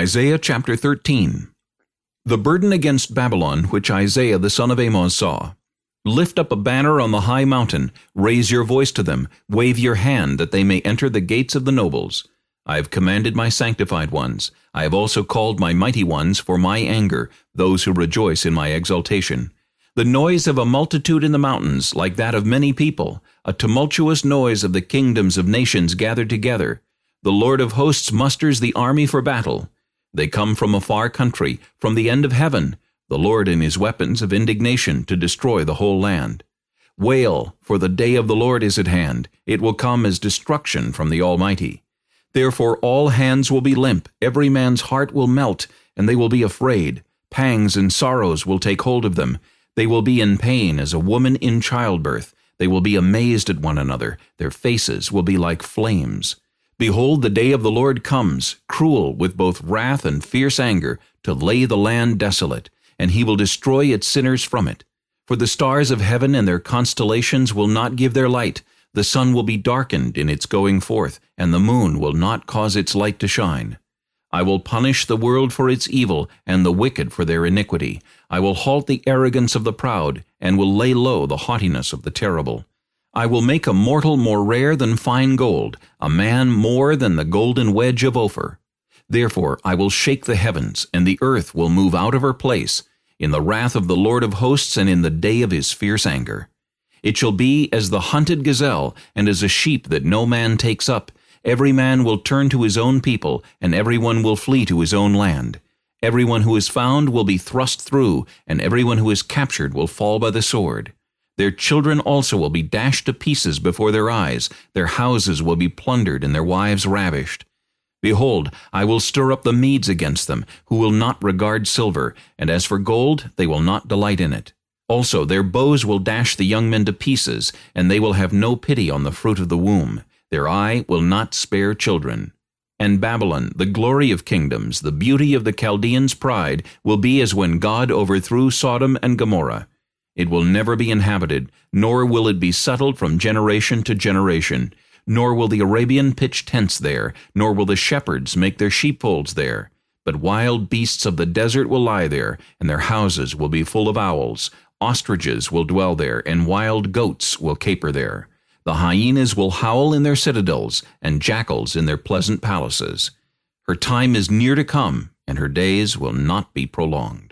Isaiah chapter 13 The burden against Babylon which Isaiah the son of Amoz saw. Lift up a banner on the high mountain, raise your voice to them, wave your hand that they may enter the gates of the nobles. I have commanded my sanctified ones. I have also called my mighty ones for my anger, those who rejoice in my exaltation. The noise of a multitude in the mountains, like that of many people, a tumultuous noise of the kingdoms of nations gathered together. The Lord of hosts musters the army for battle. They come from a far country, from the end of heaven, the Lord in his weapons of indignation to destroy the whole land. Wail, for the day of the Lord is at hand. It will come as destruction from the Almighty. Therefore all hands will be limp, every man's heart will melt, and they will be afraid. Pangs and sorrows will take hold of them. They will be in pain as a woman in childbirth. They will be amazed at one another. Their faces will be like flames. Behold, the day of the Lord comes, cruel with both wrath and fierce anger, to lay the land desolate, and he will destroy its sinners from it. For the stars of heaven and their constellations will not give their light, the sun will be darkened in its going forth, and the moon will not cause its light to shine. I will punish the world for its evil, and the wicked for their iniquity. I will halt the arrogance of the proud, and will lay low the haughtiness of the terrible. I will make a mortal more rare than fine gold, a man more than the golden wedge of Ophir. Therefore I will shake the heavens, and the earth will move out of her place, in the wrath of the Lord of hosts and in the day of his fierce anger. It shall be as the hunted gazelle, and as a sheep that no man takes up. Every man will turn to his own people, and every one will flee to his own land. Every one who is found will be thrust through, and every one who is captured will fall by the sword. Their children also will be dashed to pieces before their eyes, their houses will be plundered, and their wives ravished. Behold, I will stir up the Medes against them, who will not regard silver, and as for gold, they will not delight in it. Also their bows will dash the young men to pieces, and they will have no pity on the fruit of the womb. Their eye will not spare children. And Babylon, the glory of kingdoms, the beauty of the Chaldeans' pride, will be as when God overthrew Sodom and Gomorrah. It will never be inhabited, nor will it be settled from generation to generation. Nor will the Arabian pitch tents there, nor will the shepherds make their sheepfolds there. But wild beasts of the desert will lie there, and their houses will be full of owls. Ostriches will dwell there, and wild goats will caper there. The hyenas will howl in their citadels, and jackals in their pleasant palaces. Her time is near to come, and her days will not be prolonged.